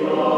Lord.